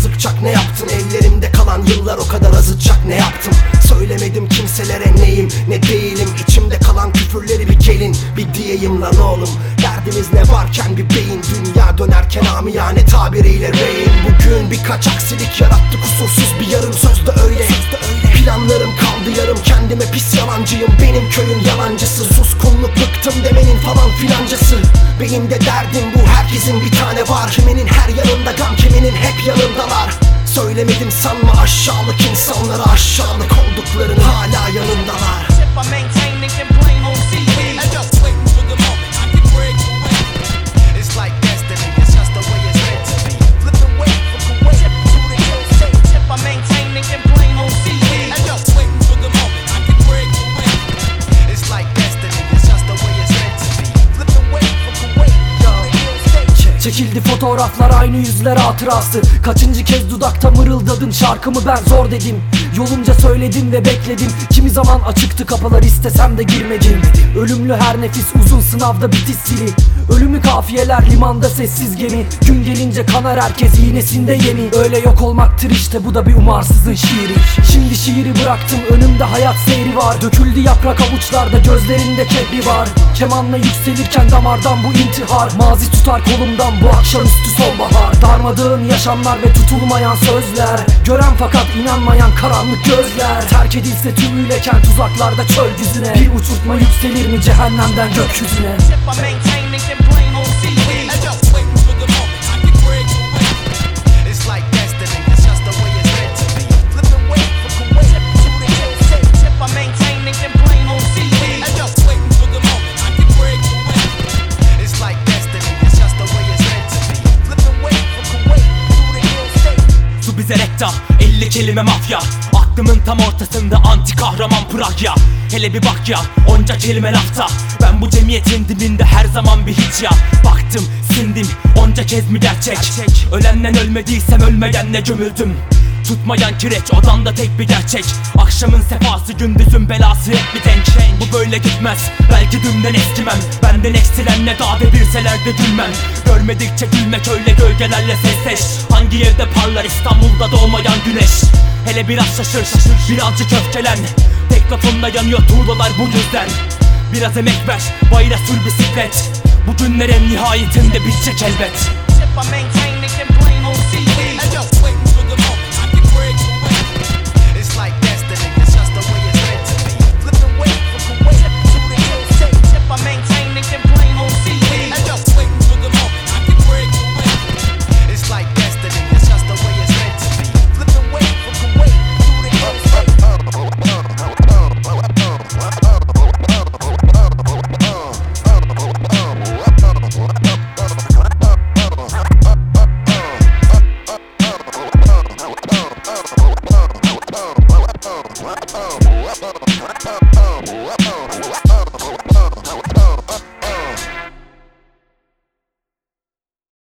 kazıkçak ne yaptın? Ellerimde kalan yıllar o kadar azıtçak ne yaptım? Söylemedim kimselere neyim ne değilim. İçimde kalan küfürleri bir gelin bir diyeyim lan oğlum. Derdimiz ne varken bir beyin? Dünya dönerken amiyane tabiriyle reyin Bugün birkaç aksilik yarattı kusursuz bir yarım sözde öyle, sözde öyle. Planlarım kaldı yarım kendime pis yalancıyım. Benim köyün yalancısı Suskunluk bıktım demenin falan filancası. Benim de derdim bu herkesin bir tane var. Kiminin her yanında gam kiminin hep yanındalar. Söylemedim sanma aşağılık insanlara aşağılık olduklarını hala yanındalar Çekildi fotoğraflar aynı yüzler hatırası. Kaçıncı kez dudakta mırıldadın şarkımı ben zor dedim Yolunca söyledim ve bekledim Kimi zaman açıktı kapılar istesem de girmedim. Ölümlü her nefis uzun sınavda bitiş zili. Ölümü kafiyeler limanda sessiz gemi. Gün gelince kanar herkes iğnesinde yeni Öyle yok olmaktır işte bu da bir umarsızın şiiri. Şimdi şiiri bıraktım önümde hayat seyri var. Döküldü yaprak avuçlarda gözlerinde kebri var. Kemanla yükselirken damardan bu intihar. Mazi tutar kolumdan bu akşamüstü sonbahar. Darmadağın yaşamlar ve tutulmayan sözler. Gören fakat inanmayan karanlık gözler. Terk edilse tümüyleken tuzaklarda çöl düzüne Bir uçurtma yükselir mi cehennemden gökyüzüne? Bize rekta 50 kelime mafya Aklımın tam ortasında anti kahraman Pragya. Hele bir bak ya onca kelime lafta. Ben bu cemiyetin dibinde her zaman bir hiç ya. Baktım sindim onca kez mi gerçek, Ölenden ölmediysem ölmeyenle gömüldüm Tutmayan kireç odanda tek bir gerçek. Akşamın sefası gündüzün belası hep bir denk. Bu böyle gitmez belki dünden eskimem. Benden eksilenle daha devirseler de gülmem Görmedikçe gülmek öyle gölgelerle sesleş. Hangi evde parlar İstanbul'da doğmayan güneş? Hele biraz şaşır birazcık öfkelen. Tek lafımla yanıyor tuğlalar bu yüzden. Biraz emek ver bayra sür bisiklet. Bu günler en nihayetinde bitecek elbet Whoa.